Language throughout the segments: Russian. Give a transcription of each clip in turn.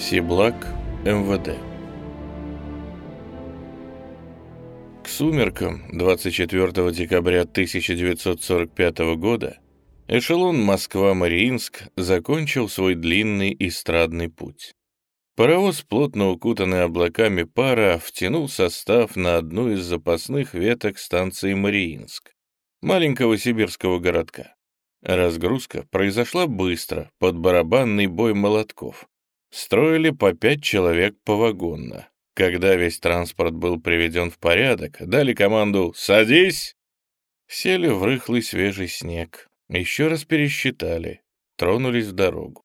Сиблак, МВД. К сумеркам 24 декабря 1945 года эшелон Москва-Мариинск закончил свой длинный эстрадный путь. Паровоз, плотно укутанный облаками пара, втянул состав на одну из запасных веток станции Мариинск, маленького сибирского городка. Разгрузка произошла быстро, под барабанный бой молотков. Строили по пять человек повагонно. Когда весь транспорт был приведен в порядок, дали команду «Садись!». Сели в рыхлый свежий снег, еще раз пересчитали, тронулись в дорогу.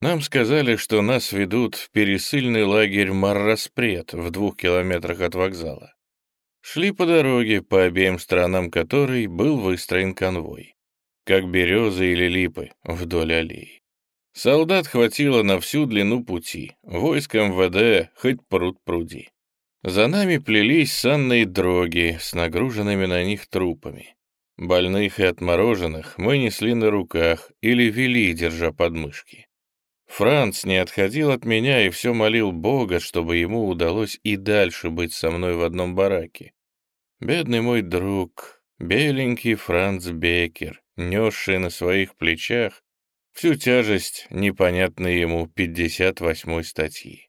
Нам сказали, что нас ведут в пересыльный лагерь Марраспред в двух километрах от вокзала. Шли по дороге, по обеим сторонам которой был выстроен конвой, как березы или липы вдоль аллеи. Солдат хватило на всю длину пути, войск МВД хоть пруд пруди. За нами плелись санные дроги с нагруженными на них трупами. Больных и отмороженных мы несли на руках или вели, держа подмышки. Франц не отходил от меня и все молил Бога, чтобы ему удалось и дальше быть со мной в одном бараке. Бедный мой друг, беленький Франц Бекер, несший на своих плечах всю тяжесть непонятной ему 58-й статьи.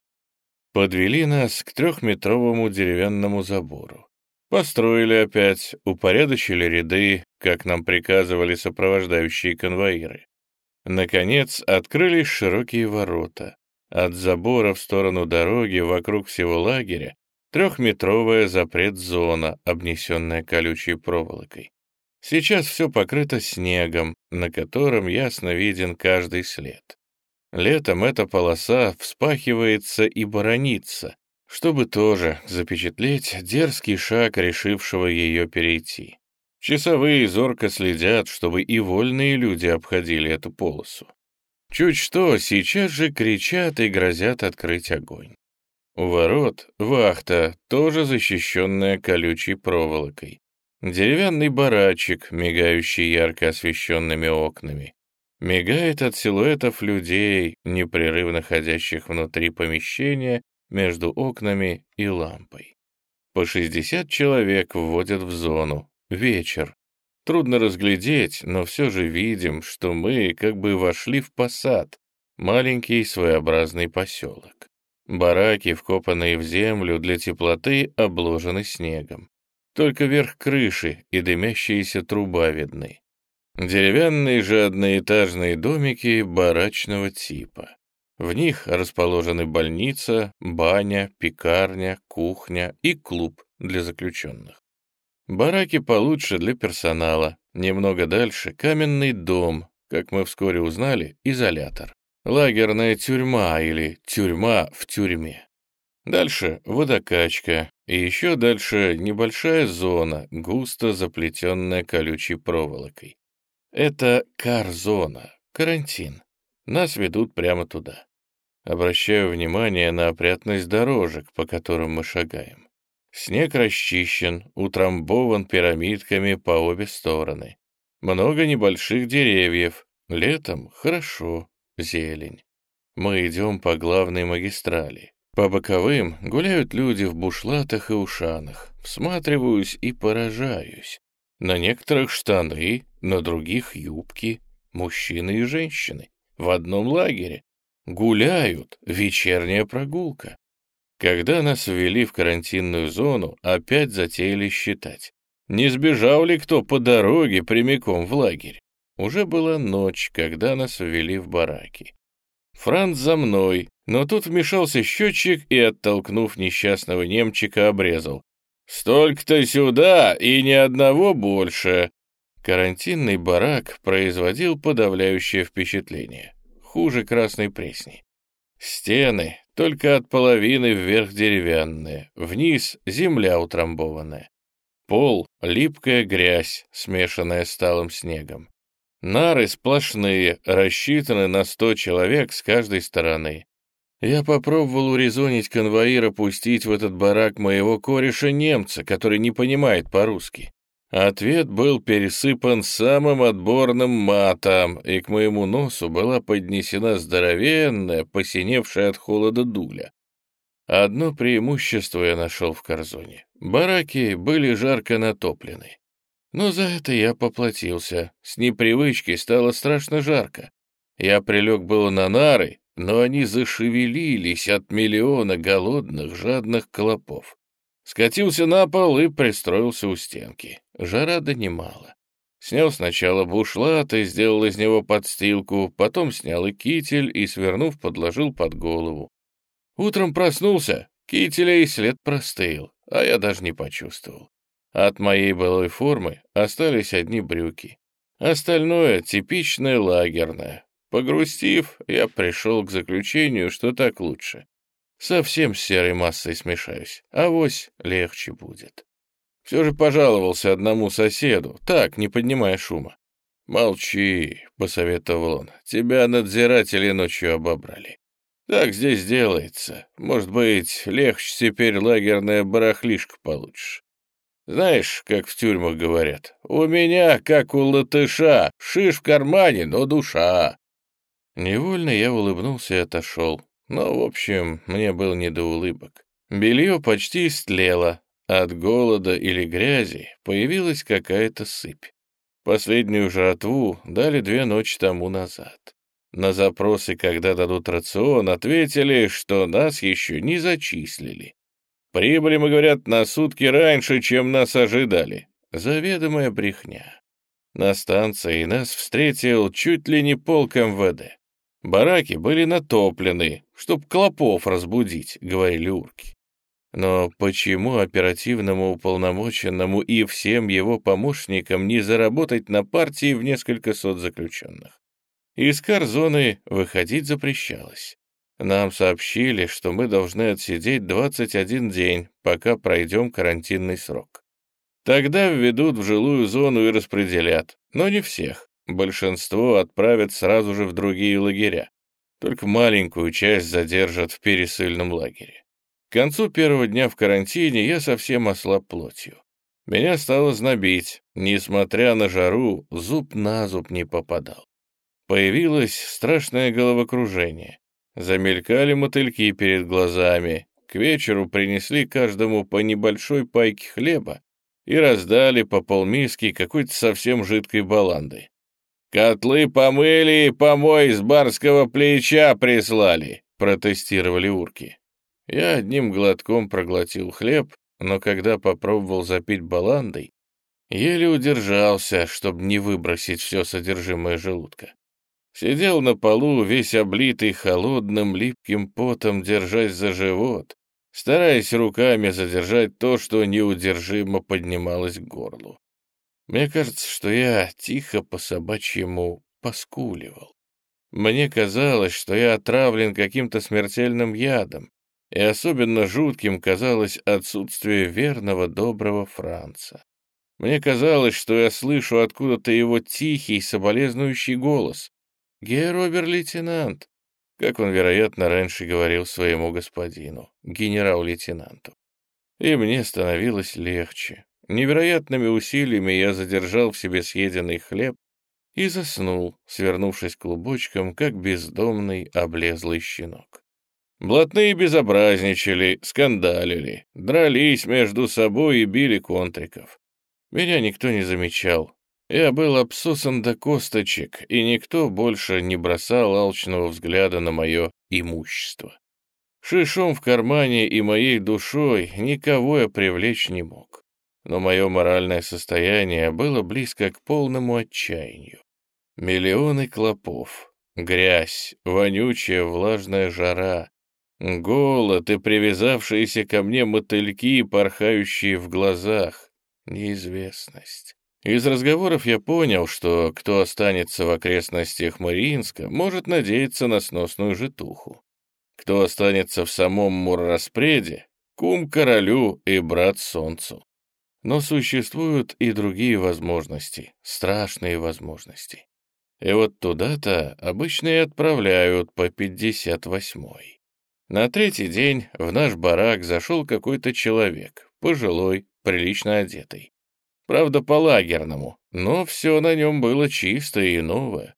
Подвели нас к трехметровому деревянному забору. Построили опять, упорядочили ряды, как нам приказывали сопровождающие конвоиры. Наконец, открылись широкие ворота. От забора в сторону дороги вокруг всего лагеря трехметровая запрет-зона, обнесенная колючей проволокой. Сейчас все покрыто снегом, на котором ясно виден каждый след. Летом эта полоса вспахивается и боронится, чтобы тоже запечатлеть дерзкий шаг решившего ее перейти. Часовые зорко следят, чтобы и вольные люди обходили эту полосу. Чуть что, сейчас же кричат и грозят открыть огонь. У ворот вахта, тоже защищенная колючей проволокой. Деревянный барачек, мигающий ярко освещенными окнами. Мигает от силуэтов людей, непрерывно ходящих внутри помещения между окнами и лампой. По 60 человек вводят в зону. Вечер. Трудно разглядеть, но все же видим, что мы как бы вошли в посад, маленький своеобразный поселок. Бараки, вкопанные в землю для теплоты, обложены снегом. Только верх крыши и дымящиеся труба видны. Деревянные же одноэтажные домики барачного типа. В них расположены больница, баня, пекарня, кухня и клуб для заключенных. Бараки получше для персонала. Немного дальше каменный дом, как мы вскоре узнали, изолятор. Лагерная тюрьма или тюрьма в тюрьме. Дальше водокачка, и еще дальше небольшая зона, густо заплетенная колючей проволокой. Это кар-зона, карантин. Нас ведут прямо туда. Обращаю внимание на опрятность дорожек, по которым мы шагаем. Снег расчищен, утрамбован пирамидками по обе стороны. Много небольших деревьев. Летом хорошо, зелень. Мы идем по главной магистрали. По боковым гуляют люди в бушлатах и ушанах. Всматриваюсь и поражаюсь. На некоторых штаны, на других юбки. Мужчины и женщины. В одном лагере. Гуляют. Вечерняя прогулка. Когда нас ввели в карантинную зону, опять затеяли считать. Не сбежал ли кто по дороге прямиком в лагерь? Уже была ночь, когда нас ввели в бараки. Франц за мной, но тут вмешался счетчик и, оттолкнув несчастного немчика, обрезал. «Столько-то сюда и ни одного больше!» Карантинный барак производил подавляющее впечатление. Хуже красной пресни. Стены только от половины вверх деревянные, вниз земля утрамбованная. Пол — липкая грязь, смешанная с талым снегом. Нары сплошные, рассчитаны на сто человек с каждой стороны. Я попробовал урезонить конвоира пустить в этот барак моего кореша-немца, который не понимает по-русски. Ответ был пересыпан самым отборным матом, и к моему носу была поднесена здоровенная, посиневшая от холода дуля. Одно преимущество я нашел в Корзоне. Бараки были жарко натоплены. Но за это я поплатился. С непривычки стало страшно жарко. Я прилег было на нары, но они зашевелились от миллиона голодных, жадных клопов. Скатился на пол и пристроился у стенки. Жара донимала. Снял сначала бушлат и сделал из него подстилку, потом снял и китель и, свернув, подложил под голову. Утром проснулся, кителя и след простыл, а я даже не почувствовал. От моей былой формы остались одни брюки. Остальное типичное лагерное. Погрустив, я пришел к заключению, что так лучше. Совсем с серой массой смешаюсь, а вось легче будет. Все же пожаловался одному соседу, так, не поднимая шума. «Молчи», — посоветовал он, — «тебя надзиратели ночью обобрали. Так здесь делается. Может быть, легче теперь лагерная барахлишка получишь. Знаешь, как в тюрьмах говорят, у меня, как у латыша, шиш в кармане, но душа. Невольно я улыбнулся и отошел. Но, в общем, мне было не до улыбок. Белье почти истлело. От голода или грязи появилась какая-то сыпь. Последнюю жратву дали две ночи тому назад. На запросы, когда дадут рацион, ответили, что нас еще не зачислили. Прибыли, мы, говорят, на сутки раньше, чем нас ожидали. Заведомая брехня. На станции нас встретил чуть ли не полк МВД. Бараки были натоплены, чтоб клопов разбудить, говорили урки. Но почему оперативному уполномоченному и всем его помощникам не заработать на партии в несколько сот заключенных? Из карзоны выходить запрещалось. Нам сообщили, что мы должны отсидеть 21 день, пока пройдем карантинный срок. Тогда введут в жилую зону и распределят, но не всех. Большинство отправят сразу же в другие лагеря. Только маленькую часть задержат в пересыльном лагере. К концу первого дня в карантине я совсем ослаб плотью. Меня стало знобить. Несмотря на жару, зуб на зуб не попадал. Появилось страшное головокружение. Замелькали мотыльки перед глазами. К вечеру принесли каждому по небольшой пайке хлеба и раздали по полмиски какой-то совсем жидкой баланды. «Котлы помыли и помой с барского плеча прислали», — протестировали урки. Я одним глотком проглотил хлеб, но когда попробовал запить баландой, еле удержался, чтобы не выбросить все содержимое желудка. Сидел на полу, весь облитый холодным липким потом, держась за живот, стараясь руками задержать то, что неудержимо поднималось к горлу. Мне кажется, что я тихо по собачьему поскуливал. Мне казалось, что я отравлен каким-то смертельным ядом, и особенно жутким казалось отсутствие верного доброго Франца. Мне казалось, что я слышу откуда-то его тихий, соболезнующий голос. «Герр обер-лейтенант», как он, вероятно, раньше говорил своему господину, генерал-лейтенанту. И мне становилось легче. Невероятными усилиями я задержал в себе съеденный хлеб и заснул, свернувшись клубочком, как бездомный облезлый щенок. Блатные безобразничали, скандалили, дрались между собой и били контриков. Меня никто не замечал, я был обсосан до косточек, и никто больше не бросал алчного взгляда на мое имущество. Шишом в кармане и моей душой никого я привлечь не мог. Но мое моральное состояние было близко к полному отчаянию. Миллионы клопов, грязь, вонючая влажная жара, голод и привязавшиеся ко мне мотыльки, порхающие в глазах, неизвестность. Из разговоров я понял, что кто останется в окрестностях Мариинска, может надеяться на сносную житуху. Кто останется в самом Мурраспреде, кум королю и брат солнцу. Но существуют и другие возможности, страшные возможности. И вот туда-то обычно и отправляют по 58-й. На третий день в наш барак зашел какой-то человек, пожилой, прилично одетый. Правда, по-лагерному, но все на нем было чистое и новое.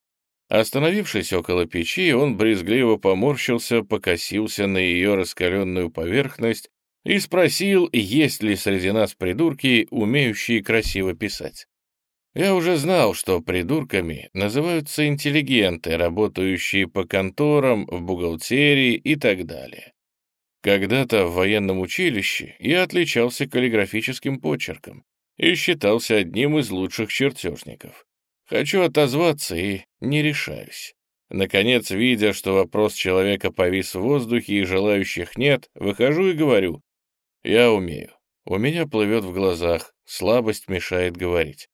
Остановившись около печи, он брезгливо поморщился, покосился на ее раскаленную поверхность и спросил, есть ли среди нас придурки, умеющие красиво писать. Я уже знал, что придурками называются интеллигенты, работающие по конторам, в бухгалтерии и так далее. Когда-то в военном училище я отличался каллиграфическим почерком и считался одним из лучших чертежников. Хочу отозваться и не решаюсь. Наконец, видя, что вопрос человека повис в воздухе и желающих нет, выхожу и говорю. Я умею. У меня плывет в глазах, слабость мешает говорить.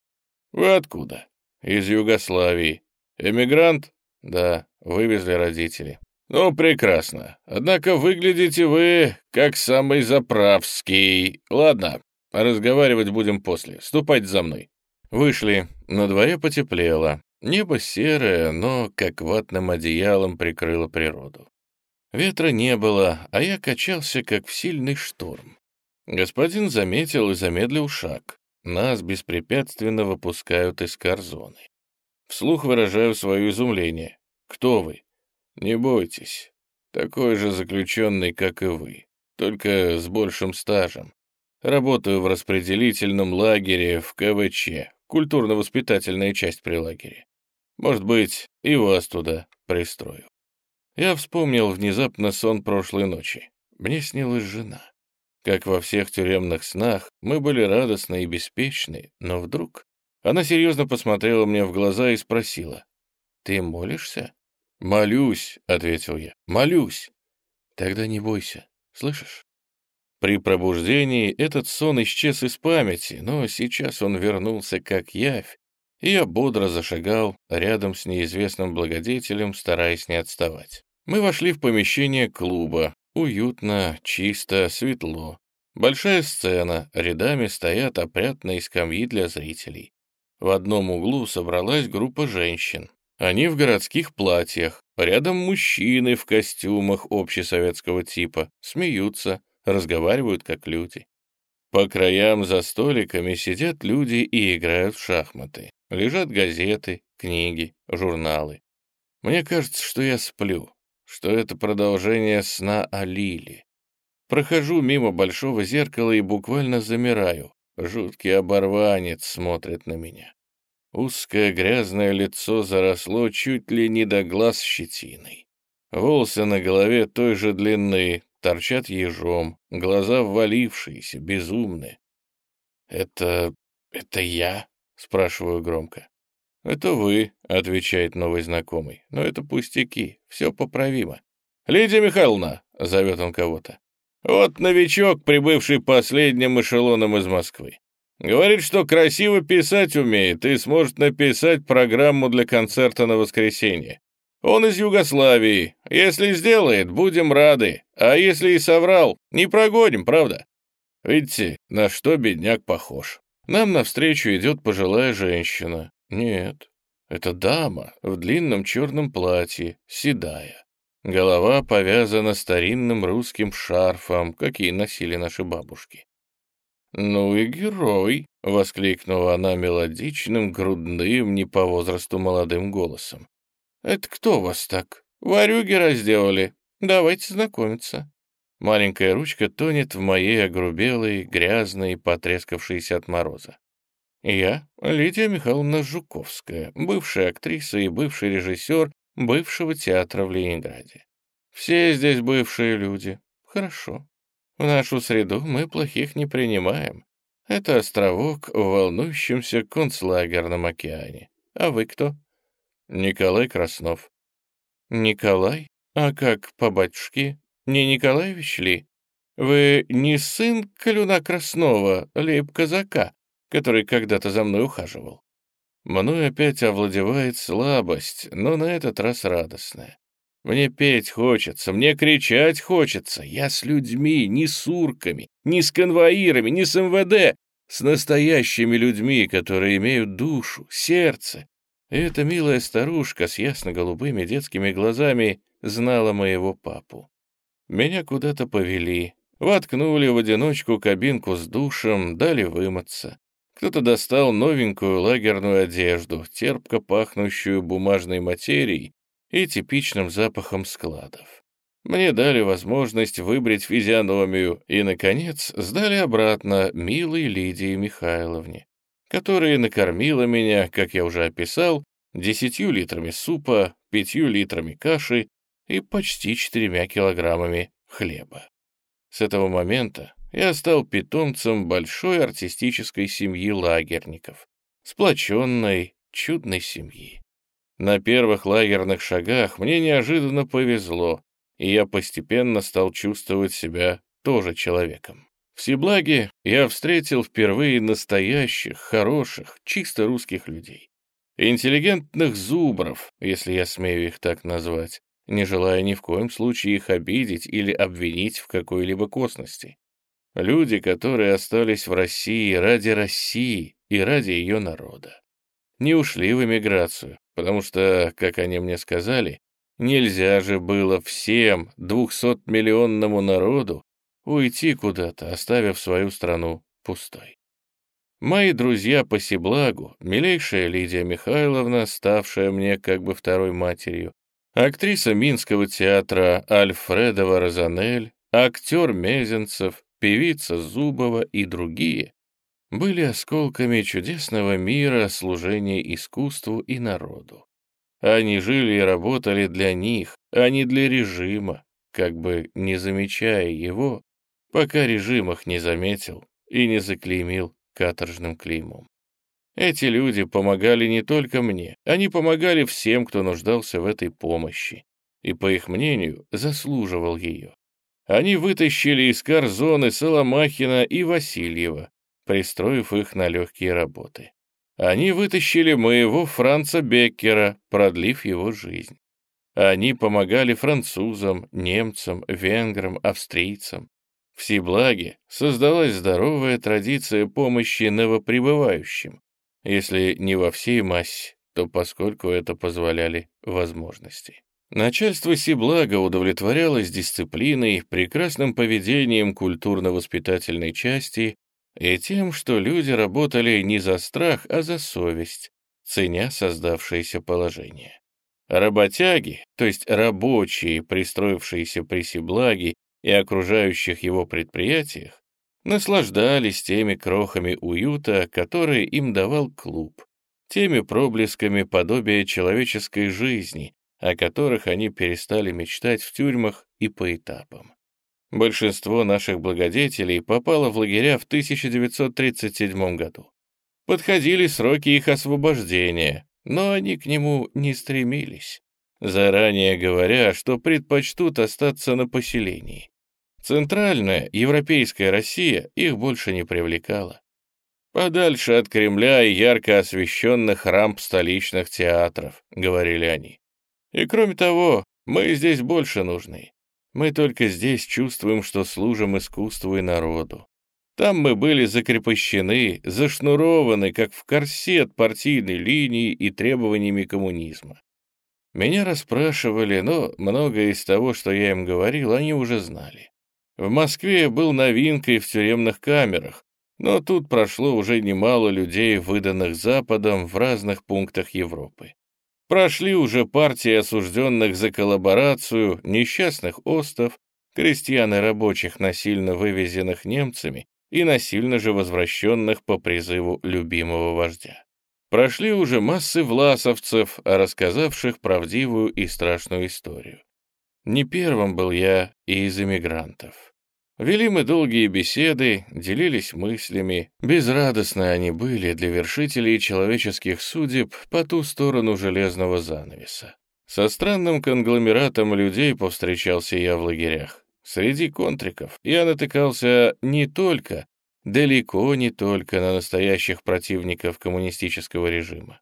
Вы откуда? Из Югославии. Эмигрант? Да, вывезли родители. Ну, прекрасно. Однако выглядите вы как самый заправский. Ладно, разговаривать будем после. Ступайте за мной. Вышли. На дворе потеплело. Небо серое, но как ватным одеялом прикрыло природу. Ветра не было, а я качался, как в сильный шторм. Господин заметил и замедлил шаг. Нас беспрепятственно выпускают из корзоны. Вслух выражаю свое изумление. «Кто вы?» «Не бойтесь. Такой же заключенный, как и вы, только с большим стажем. Работаю в распределительном лагере в КВЧ, культурно-воспитательная часть при лагере. Может быть, и вас туда пристрою. Я вспомнил внезапно сон прошлой ночи. Мне снилась жена. Как во всех тюремных снах, мы были радостны и беспечны, но вдруг она серьезно посмотрела мне в глаза и спросила, «Ты молишься?» «Молюсь», — ответил я, — «молюсь». «Тогда не бойся, слышишь?» При пробуждении этот сон исчез из памяти, но сейчас он вернулся как явь, и я бодро зашагал рядом с неизвестным благодетелем, стараясь не отставать. Мы вошли в помещение клуба. Уютно, чисто, светло. Большая сцена, рядами стоят опрятные скамьи для зрителей. В одном углу собралась группа женщин. Они в городских платьях, рядом мужчины в костюмах общесоветского типа, смеются, разговаривают как люди. По краям за столиками сидят люди и играют в шахматы. Лежат газеты, книги, журналы. Мне кажется, что я сплю, что это продолжение сна о Лиле. Прохожу мимо большого зеркала и буквально замираю. Жуткий оборванец смотрит на меня. Узкое грязное лицо заросло чуть ли не до глаз щетиной. Волосы на голове той же длины, торчат ежом, глаза ввалившиеся, безумные. «Это... это я?» — спрашиваю громко. «Это вы», — отвечает новый знакомый. «Но это пустяки, все поправимо». «Лидия Михайловна!» — зовет он кого-то. «Вот новичок, прибывший последним эшелоном из Москвы. Говорит, что красиво писать умеет и сможет написать программу для концерта на воскресенье. Он из Югославии. Если сделает, будем рады. А если и соврал, не прогоним, правда? Видите, на что бедняк похож. Нам навстречу идет пожилая женщина. Нет, это дама в длинном черном платье, седая. Голова повязана старинным русским шарфом, какие носили наши бабушки. «Ну и герой!» — воскликнула она мелодичным, грудным, не по возрасту молодым голосом. «Это кто вас так? Варюги разделали. Давайте знакомиться». Маленькая ручка тонет в моей огрубелой, грязной, потрескавшейся от мороза. Я Лидия Михайловна Жуковская, бывшая актриса и бывший режиссер бывшего театра в Ленинграде. Все здесь бывшие люди. Хорошо. В нашу среду мы плохих не принимаем. Это островок в волнующемся концлагерном океане. А вы кто? Николай Краснов. Николай? А как по батюшке? Не Николаевич ли? Вы не сын Калюна Краснова, лейб-казака, который когда-то за мной ухаживал? Мной опять овладевает слабость, но на этот раз радостная. Мне петь хочется, мне кричать хочется. Я с людьми, не с урками, не с конвоирами, не с МВД, с настоящими людьми, которые имеют душу, сердце, и эта милая старушка с ясно-голубыми детскими глазами знала моего папу. Меня куда-то повели, воткнули в одиночку кабинку с душем, дали вымыться. Кто-то достал новенькую лагерную одежду, терпко пахнущую бумажной материей и типичным запахом складов. Мне дали возможность выбрать физиономию и, наконец, сдали обратно милой Лидии Михайловне, которая накормила меня, как я уже описал, десятью литрами супа, пятью литрами каши и почти четырьмя килограммами хлеба. С этого момента я стал питомцем большой артистической семьи лагерников, сплоченной, чудной семьи. На первых лагерных шагах мне неожиданно повезло, и я постепенно стал чувствовать себя тоже человеком. В Сиблаге я встретил впервые настоящих, хороших, чисто русских людей. Интеллигентных зубров, если я смею их так назвать, не желая ни в коем случае их обидеть или обвинить в какой-либо косности. Люди, которые остались в России ради России и ради ее народа. Не ушли в эмиграцию, потому что, как они мне сказали, нельзя же было всем двухсотмиллионному народу уйти куда-то, оставив свою страну пустой. Мои друзья по Сиблагу, милейшая Лидия Михайловна, ставшая мне как бы второй матерью, актриса Минского театра Альфредова Розанель, актер Мезенцев, певица Зубова и другие были осколками чудесного мира служения искусству и народу. Они жили и работали для них, а не для режима, как бы не замечая его, пока режим их не заметил и не заклеймил каторжным клеймом. Эти люди помогали не только мне, они помогали всем, кто нуждался в этой помощи, и, по их мнению, заслуживал ее. Они вытащили из Карзоны Соломахина и Васильева, пристроив их на легкие работы. Они вытащили моего Франца Беккера, продлив его жизнь. Они помогали французам, немцам, венграм, австрийцам. В Сиблаге создалась здоровая традиция помощи новоприбывающим, если не во всей массе, то поскольку это позволяли возможности. Начальство Сиблага удовлетворялось дисциплиной, прекрасным поведением культурно-воспитательной части и тем, что люди работали не за страх, а за совесть, ценя создавшееся положение. Работяги, то есть рабочие, пристроившиеся при Сиблаге и окружающих его предприятиях, наслаждались теми крохами уюта, которые им давал клуб, теми проблесками подобия человеческой жизни, о которых они перестали мечтать в тюрьмах и по этапам. Большинство наших благодетелей попало в лагеря в 1937 году. Подходили сроки их освобождения, но они к нему не стремились, заранее говоря, что предпочтут остаться на поселении. Центральная, европейская Россия их больше не привлекала. «Подальше от Кремля и ярко освещенных рамп столичных театров», — говорили они. «И кроме того, мы здесь больше нужны. Мы только здесь чувствуем, что служим искусству и народу. Там мы были закрепощены, зашнурованы, как в корсет партийной линии и требованиями коммунизма. Меня расспрашивали, но многое из того, что я им говорил, они уже знали. В Москве был новинкой в тюремных камерах, но тут прошло уже немало людей, выданных Западом в разных пунктах Европы. Прошли уже партии осужденных за коллаборацию, несчастных остов, крестьян и рабочих, насильно вывезенных немцами и насильно же возвращенных по призыву любимого вождя. Прошли уже массы власовцев, рассказавших правдивую и страшную историю. Не первым был я и из эмигрантов. Вели мы долгие беседы, делились мыслями. Безрадостны они были для вершителей человеческих судеб по ту сторону железного занавеса. Со странным конгломератом людей повстречался я в лагерях. Среди контриков я натыкался не только, далеко не только на настоящих противников коммунистического режима.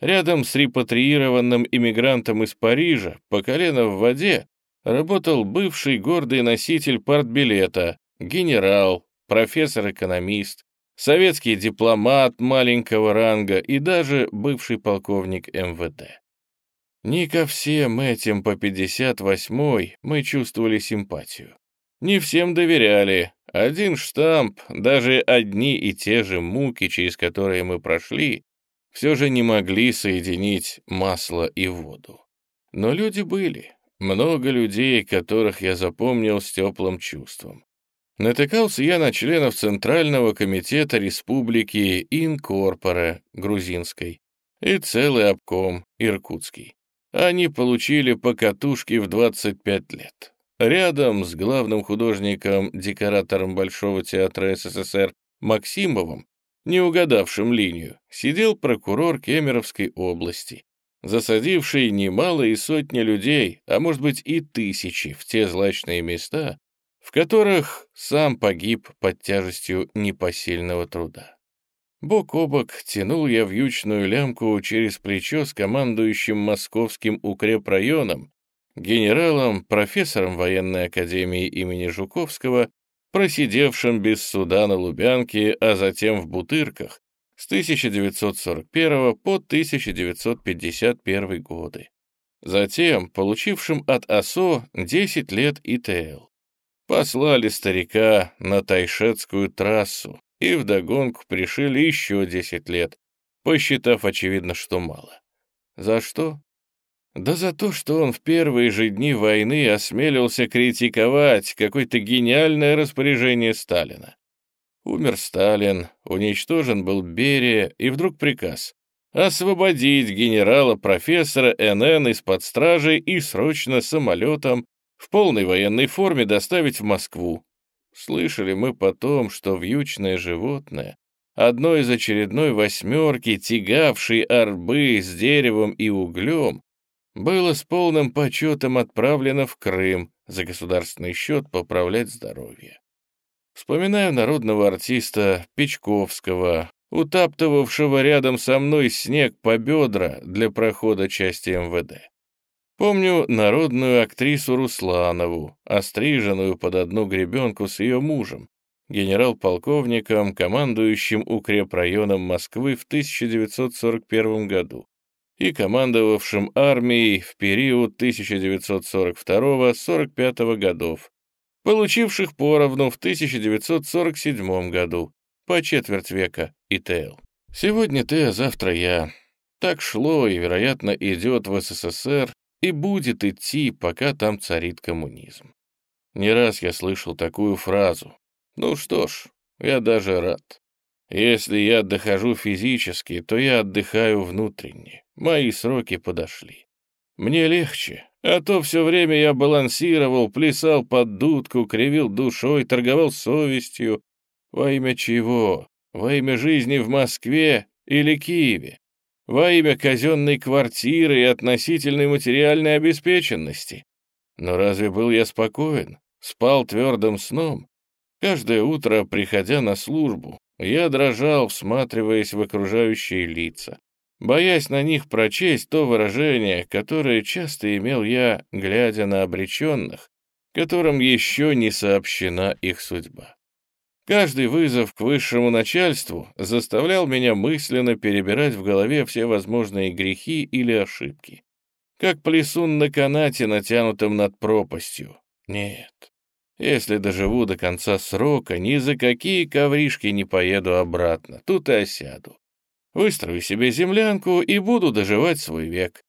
Рядом с репатриированным иммигрантом из Парижа, по колено в воде, работал бывший гордый носитель партбилета, генерал, профессор-экономист, советский дипломат маленького ранга и даже бывший полковник МВД. Не ко всем этим по 58-й мы чувствовали симпатию. Не всем доверяли. Один штамп, даже одни и те же муки, через которые мы прошли, все же не могли соединить масло и воду. Но люди были. Много людей, которых я запомнил с теплым чувством. Натыкался я на членов Центрального комитета Республики Инкорпора грузинской и целый обком иркутский. Они получили по катушке в 25 лет. Рядом с главным художником-декоратором Большого театра СССР Максимовым, не угадавшим линию, сидел прокурор Кемеровской области, засадивший немало и сотни людей, а может быть и тысячи в те злачные места, в которых сам погиб под тяжестью непосильного труда. Бок о бок тянул я вьючную лямку через плечо с командующим московским укрепрайоном, генералом, профессором военной академии имени Жуковского, просидевшим без суда на Лубянке, а затем в Бутырках с 1941 по 1951 годы. Затем получившим от АСО 10 лет ИТЛ. Послали старика на Тайшетскую трассу и вдогонку пришили еще 10 лет, посчитав, очевидно, что мало. За что? Да за то, что он в первые же дни войны осмелился критиковать какое-то гениальное распоряжение Сталина. Умер Сталин, уничтожен был Берия, и вдруг приказ освободить генерала-профессора НН из-под стражи и срочно самолетом в полной военной форме доставить в Москву. Слышали мы потом, что вьючное животное, одно из очередной восьмерки, тягавшей арбы с деревом и углем, было с полным почетом отправлено в Крым за государственный счет поправлять здоровье. Вспоминаю народного артиста Печковского, утаптывавшего рядом со мной снег по бедра для прохода части МВД. Помню народную актрису Русланову, остриженную под одну гребенку с ее мужем, генерал-полковником, командующим укрепрайоном Москвы в 1941 году и командовавшим армией в период 1942-45 годов, получивших поровну в 1947 году, по четверть века ИТЛ. Сегодня ты, а завтра я. Так шло и, вероятно, идет в СССР и будет идти, пока там царит коммунизм. Не раз я слышал такую фразу. Ну что ж, я даже рад. Если я дохожу физически, то я отдыхаю внутренне. Мои сроки подошли. Мне легче, а то все время я балансировал, плясал под дудку, кривил душой, торговал совестью. Во имя чего? Во имя жизни в Москве или Киеве? во имя казенной квартиры и относительной материальной обеспеченности. Но разве был я спокоен? Спал твердым сном? Каждое утро, приходя на службу, я дрожал, всматриваясь в окружающие лица, боясь на них прочесть то выражение, которое часто имел я, глядя на обреченных, которым еще не сообщена их судьба. Каждый вызов к высшему начальству заставлял меня мысленно перебирать в голове все возможные грехи или ошибки. Как плесун на канате, натянутом над пропастью. Нет. Если доживу до конца срока, ни за какие ковришки не поеду обратно, тут и осяду. Выстрою себе землянку и буду доживать свой век.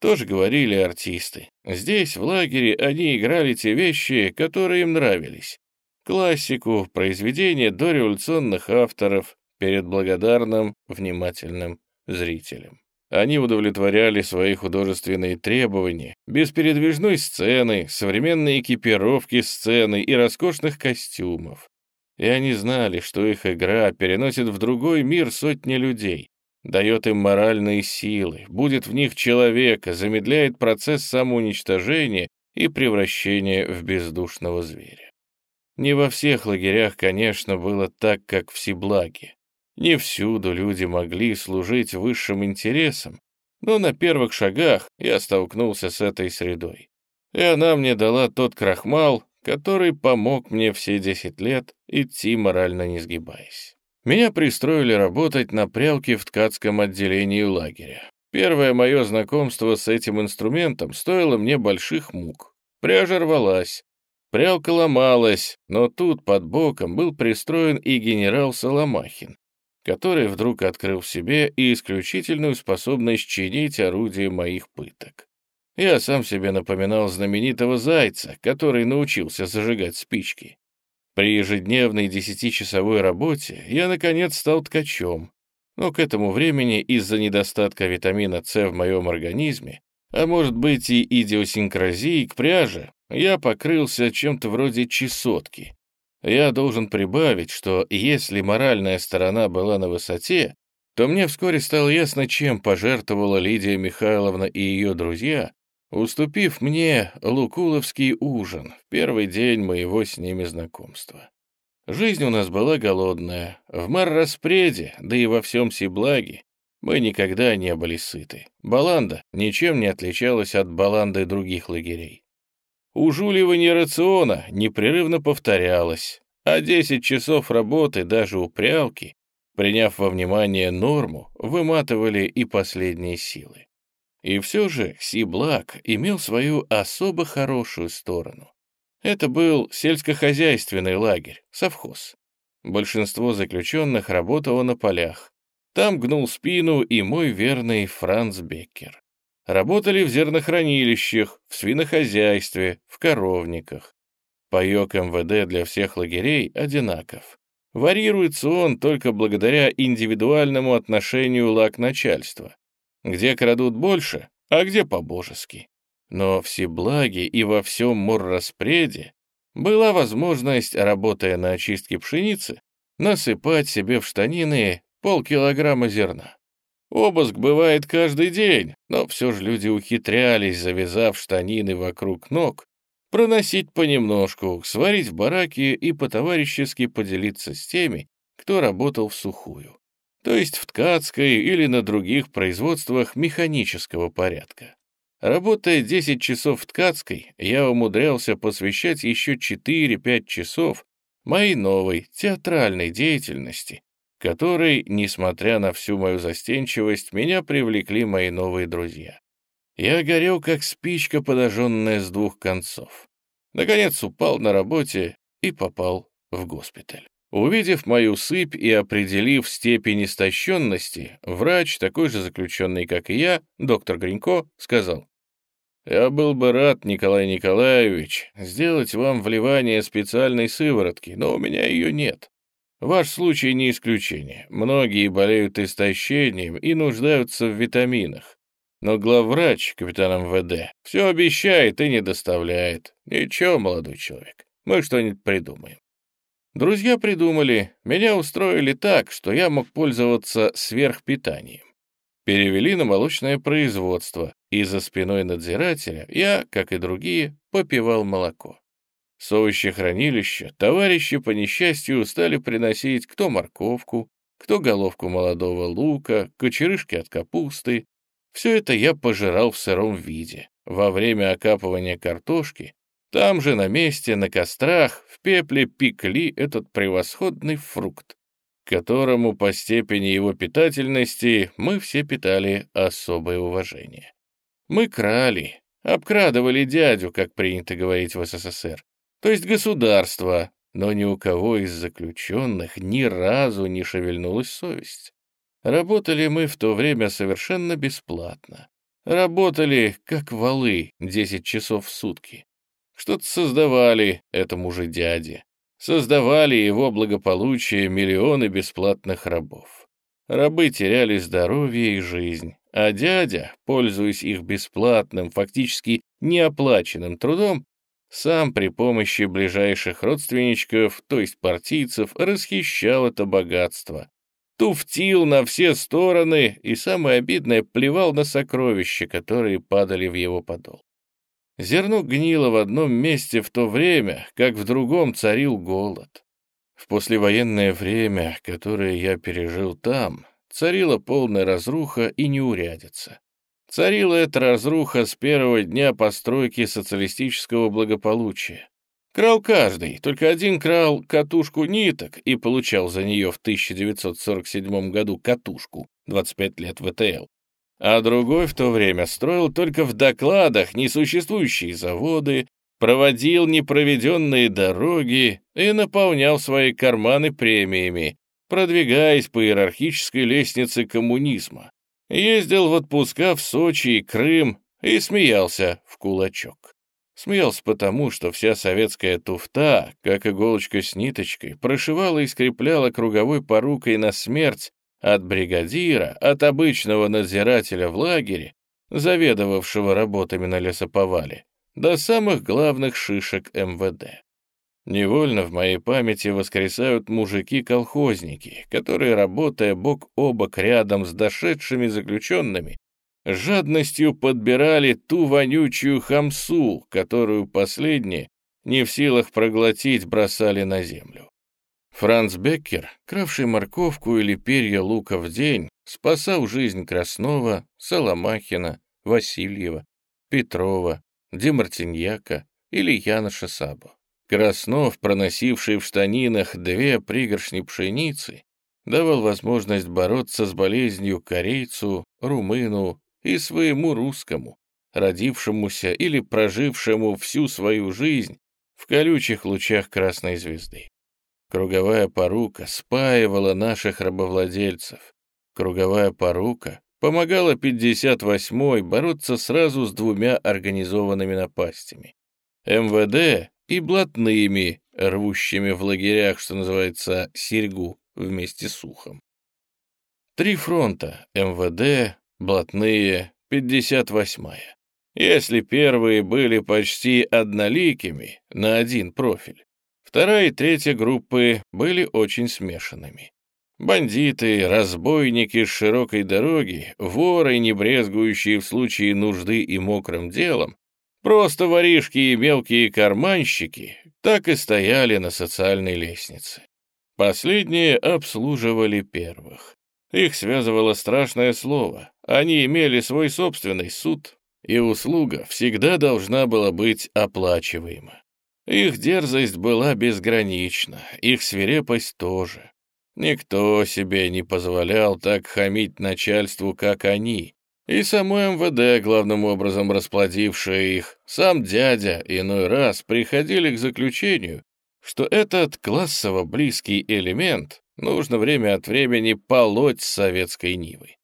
Тоже говорили артисты. Здесь, в лагере, они играли те вещи, которые им нравились классику, произведения дореволюционных авторов перед благодарным, внимательным зрителем. Они удовлетворяли свои художественные требования без передвижной сцены, современной экипировки сцены и роскошных костюмов. И они знали, что их игра переносит в другой мир сотни людей, дает им моральные силы, будет в них человека, замедляет процесс самоуничтожения и превращения в бездушного зверя. Не во всех лагерях, конечно, было так, как в Сиблаге. Не всюду люди могли служить высшим интересам, но на первых шагах я столкнулся с этой средой. И она мне дала тот крахмал, который помог мне все десять лет идти морально не сгибаясь. Меня пристроили работать на прялке в ткацком отделении лагеря. Первое мое знакомство с этим инструментом стоило мне больших мук. Пряжа рвалась, Прялка ломалась, но тут под боком был пристроен и генерал Соломахин, который вдруг открыл в себе и исключительную способность чинить орудие моих пыток. Я сам себе напоминал знаменитого зайца, который научился зажигать спички. При ежедневной десятичасовой работе я, наконец, стал ткачом, но к этому времени из-за недостатка витамина С в моем организме, а может быть и идиосинкразии к пряже, я покрылся чем-то вроде чесотки. Я должен прибавить, что если моральная сторона была на высоте, то мне вскоре стало ясно, чем пожертвовала Лидия Михайловна и ее друзья, уступив мне лукуловский ужин в первый день моего с ними знакомства. Жизнь у нас была голодная, в Мар-Распреде, да и во всем Сиблаге мы никогда не были сыты. Баланда ничем не отличалась от баланды других лагерей. Ужуливание рациона непрерывно повторялось, а 10 часов работы даже у прялки, приняв во внимание норму, выматывали и последние силы. И все же Сиблак имел свою особо хорошую сторону. Это был сельскохозяйственный лагерь, совхоз. Большинство заключенных работало на полях. Там гнул спину и мой верный Франц Беккер. Работали в зернохранилищах, в свинохозяйстве, в коровниках. Паёк МВД для всех лагерей одинаков. Варьируется он только благодаря индивидуальному отношению лаг начальства. Где крадут больше, а где по-божески. Но в Сиблаге и во всем Морраспреде была возможность, работая на очистке пшеницы, насыпать себе в штанины полкилограмма зерна. Обыск бывает каждый день, но все же люди ухитрялись, завязав штанины вокруг ног, проносить понемножку, сварить в бараке и по-товарищески поделиться с теми, кто работал в сухую, то есть в ткацкой или на других производствах механического порядка. Работая 10 часов в ткацкой, я умудрялся посвящать еще 4-5 часов моей новой театральной деятельности, которой, несмотря на всю мою застенчивость, меня привлекли мои новые друзья. Я горел, как спичка, подожженная с двух концов. Наконец упал на работе и попал в госпиталь. Увидев мою сыпь и определив степень истощенности, врач, такой же заключенный, как и я, доктор Гринько, сказал, я был бы рад, Николай Николаевич, сделать вам вливание специальной сыворотки, но у меня ее нет. Ваш случай не исключение. Многие болеют истощением и нуждаются в витаминах. Но главврач, капитан МВД, все обещает и не доставляет. Ничего, молодой человек, мы что-нибудь придумаем. Друзья придумали, меня устроили так, что я мог пользоваться сверхпитанием. Перевели на молочное производство, и за спиной надзирателя я, как и другие, попивал молоко. С овощехранилища товарищи по несчастью стали приносить кто морковку, кто головку молодого лука, кочерышки от капусты. Все это я пожирал в сыром виде. Во время окапывания картошки там же на месте, на кострах, в пепле пекли этот превосходный фрукт, которому по степени его питательности мы все питали особое уважение. Мы крали, обкрадывали дядю, как принято говорить в СССР, то есть государство, но ни у кого из заключенных ни разу не шевельнулась совесть. Работали мы в то время совершенно бесплатно. Работали, как валы, 10 часов в сутки. Что-то создавали этому же дяде создавали его благополучие миллионы бесплатных рабов. Рабы теряли здоровье и жизнь, а дядя, пользуясь их бесплатным, фактически неоплаченным трудом, сам при помощи ближайших родственничков, то есть партийцев, расхищал это богатство, туфтил на все стороны и, самое обидное, плевал на сокровища, которые падали в его подол. Зерно гнило в одном месте в то время, как в другом царил голод. В послевоенное время, которое я пережил там, царила полная разруха и неурядица. Царила эта разруха с первого дня постройки социалистического благополучия. Крал каждый, только один крал катушку ниток и получал за нее в 1947 году катушку, 25 лет ВТЛ а другой в то время строил только в докладах несуществующие заводы, проводил непроведенные дороги и наполнял свои карманы премиями, продвигаясь по иерархической лестнице коммунизма. Ездил в отпуска в Сочи и Крым и смеялся в кулачок. Смеялся потому, что вся советская туфта, как иголочка с ниточкой, прошивала и скрепляла круговой порукой на смерть от бригадира, от обычного надзирателя в лагере, заведовавшего работами на лесоповале, до самых главных шишек МВД. Невольно в моей памяти воскресают мужики-колхозники, которые, работая бок о бок рядом с дошедшими заключенными, жадностью подбирали ту вонючую хамсу, которую последние, не в силах проглотить, бросали на землю. Франц Беккер, кравший морковку или перья лука в день, спасал жизнь Краснова, Соломахина, Васильева, Петрова, Демартиньяка или Яноша Сабо. Краснов, проносивший в штанинах две пригоршни пшеницы, давал возможность бороться с болезнью корейцу, румыну и своему русскому, родившемуся или прожившему всю свою жизнь в колючих лучах красной звезды. Круговая порука спаивала наших рабовладельцев. Круговая порука помогала 58-й бороться сразу с двумя организованными напастями. МВД и блатными, рвущими в лагерях, что называется, серьгу вместе с ухом. Три фронта — МВД, блатные, 58-я. Если первые были почти одноликими на один профиль, Вторая и третья группы были очень смешанными. Бандиты, разбойники с широкой дороги, воры, не брезгующие в случае нужды и мокрым делом, просто воришки и мелкие карманщики так и стояли на социальной лестнице. Последние обслуживали первых. Их связывало страшное слово. Они имели свой собственный суд, и услуга всегда должна была быть оплачиваема. Их дерзость была безгранична, их свирепость тоже. Никто себе не позволял так хамить начальству, как они. И само МВД, главным образом расплодившее их, сам дядя иной раз приходили к заключению, что этот классово близкий элемент нужно время от времени полоть с советской Нивой.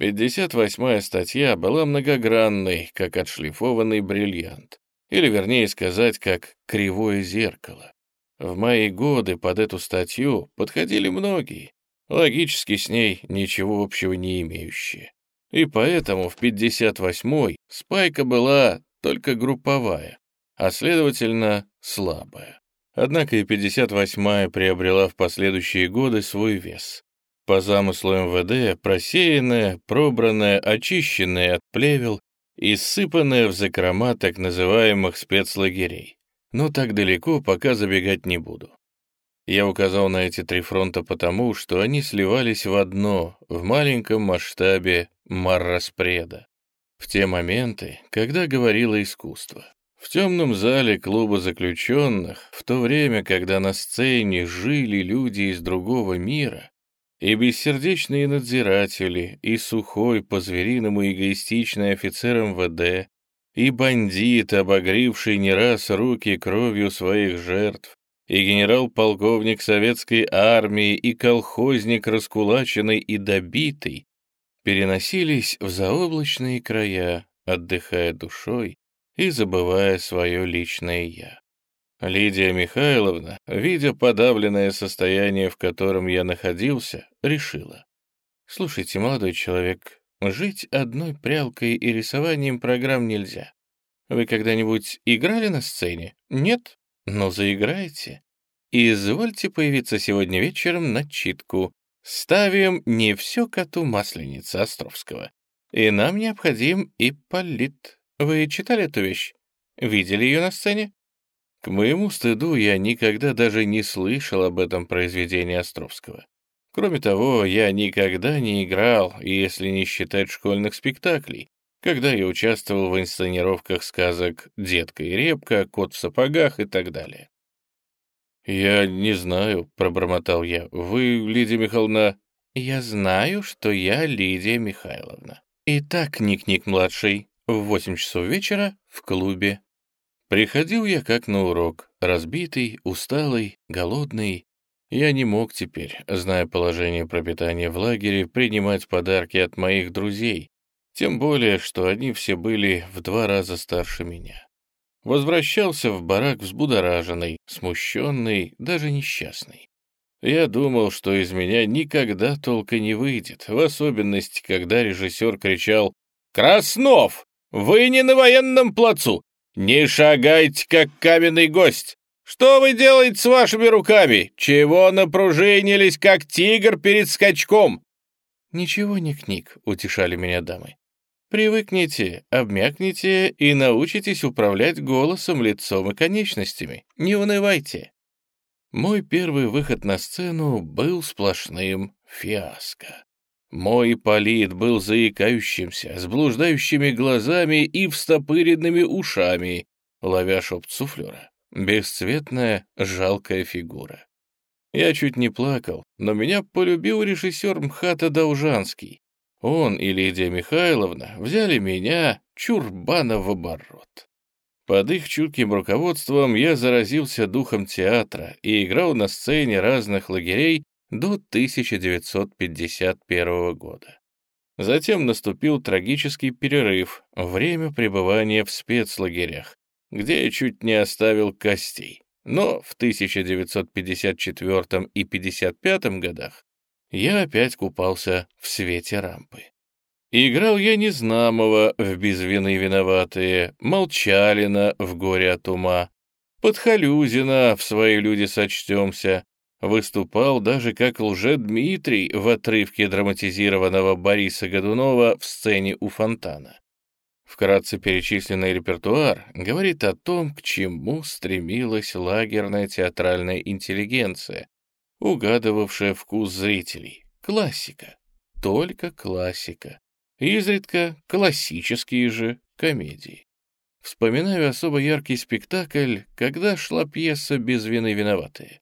58-я статья была многогранной, как отшлифованный бриллиант или, вернее сказать, как кривое зеркало. В мои годы под эту статью подходили многие, логически с ней ничего общего не имеющие. И поэтому в 58-й спайка была только групповая, а следовательно слабая. Однако и 58-я приобрела в последующие годы свой вес. По замыслу МВД просеянная, пробранная, очищенная от плевел, и в закрома так называемых спецлагерей. Но так далеко пока забегать не буду. Я указал на эти три фронта потому, что они сливались в одно, в маленьком масштабе марраспреда. В те моменты, когда говорило искусство. В темном зале клуба заключенных, в то время, когда на сцене жили люди из другого мира, и бессердечные надзиратели, и сухой, по-звериному эгоистичный офицер МВД, и бандит, обогривший не раз руки кровью своих жертв, и генерал-полковник советской армии, и колхозник, раскулаченный и добитый, переносились в заоблачные края, отдыхая душой и забывая свое личное «я». Лидия Михайловна, видя подавленное состояние, в котором я находился, решила. «Слушайте, молодой человек, жить одной прялкой и рисованием программ нельзя. Вы когда-нибудь играли на сцене? Нет? Ну, заиграйте. извольте появиться сегодня вечером на читку. Ставим не все коту масленица Островского. И нам необходим Ипполит. Вы читали эту вещь? Видели ее на сцене? К моему стыду я никогда даже не слышал об этом произведении Островского. Кроме того, я никогда не играл, если не считать школьных спектаклей, когда я участвовал в инсценировках сказок «Детка и репка», «Кот в сапогах» и так далее. «Я не знаю», — пробормотал я. «Вы, Лидия Михайловна...» «Я знаю, что я Лидия Михайловна. Итак, Ник-Ник-младший, в восемь часов вечера в клубе Приходил я как на урок, разбитый, усталый, голодный. Я не мог теперь, зная положение пропитания в лагере, принимать подарки от моих друзей, тем более, что они все были в два раза старше меня. Возвращался в барак взбудораженный, смущенный, даже несчастный. Я думал, что из меня никогда толка не выйдет, в особенности, когда режиссер кричал «Краснов, вы не на военном плацу! «Не шагайте, как каменный гость! Что вы делаете с вашими руками? Чего напружинились, как тигр перед скачком?» «Ничего не книг», — утешали меня дамы. «Привыкните, обмякните и научитесь управлять голосом, лицом и конечностями. Не унывайте». Мой первый выход на сцену был сплошным фиаско. Мой Полит был заикающимся, с блуждающими глазами и встопыренными ушами, ловя шепт суфлера. Бесцветная, жалкая фигура. Я чуть не плакал, но меня полюбил режиссер МХАТа Должанский. Он и Лидия Михайловна взяли меня, чурбана, в оборот. Под их чутким руководством я заразился духом театра и играл на сцене разных лагерей до 1951 года. Затем наступил трагический перерыв, время пребывания в спецлагерях, где я чуть не оставил костей. Но в 1954 и 1955 годах я опять купался в свете рампы. Играл я Незнамова в «Без вины виноватые», Молчалина в «Горе от ума», Подхалюзина в «Свои люди сочтемся», Выступал даже как лже-Дмитрий в отрывке драматизированного Бориса Годунова в сцене у фонтана. Вкратце перечисленный репертуар говорит о том, к чему стремилась лагерная театральная интеллигенция, угадывавшая вкус зрителей. Классика. Только классика. Изредка классические же комедии. Вспоминаю особо яркий спектакль, когда шла пьеса «Без вины виноватые».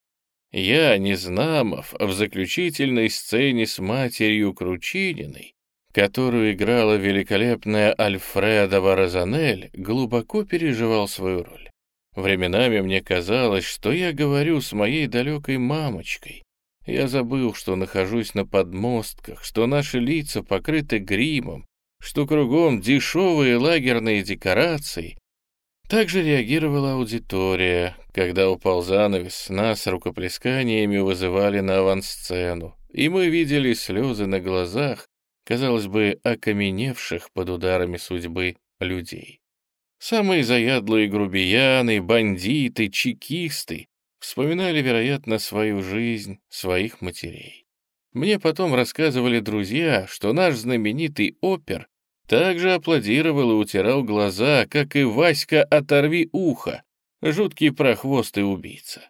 Я, Незнамов, в заключительной сцене с матерью Кручининой, которую играла великолепная Альфредова Розанель, глубоко переживал свою роль. Временами мне казалось, что я говорю с моей далекой мамочкой. Я забыл, что нахожусь на подмостках, что наши лица покрыты гримом, что кругом дешевые лагерные декорации, также реагировала аудитория, когда упал занавес, нас рукоплесканиями вызывали на авансцену, и мы видели слезы на глазах, казалось бы, окаменевших под ударами судьбы людей. Самые заядлые грубияны, бандиты, чекисты вспоминали, вероятно, свою жизнь, своих матерей. Мне потом рассказывали друзья, что наш знаменитый опер также аплодировал и утирал глаза, как и Васька «Оторви ухо», жуткий прохвост и убийца.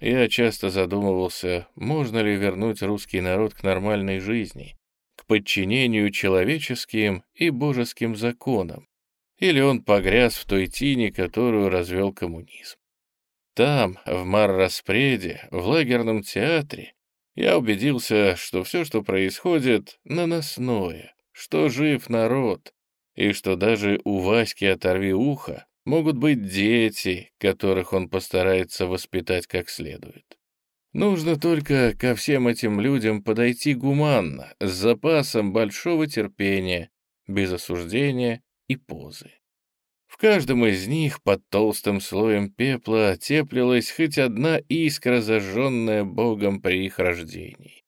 Я часто задумывался, можно ли вернуть русский народ к нормальной жизни, к подчинению человеческим и божеским законам, или он погряз в той тине, которую развел коммунизм. Там, в Марраспреде, в лагерном театре, я убедился, что все, что происходит, наносное, что жив народ, и что даже у Васьки «Оторви ухо» могут быть дети, которых он постарается воспитать как следует. Нужно только ко всем этим людям подойти гуманно, с запасом большого терпения, без осуждения и позы. В каждом из них под толстым слоем пепла теплилась хоть одна искра, зажженная Богом при их рождении.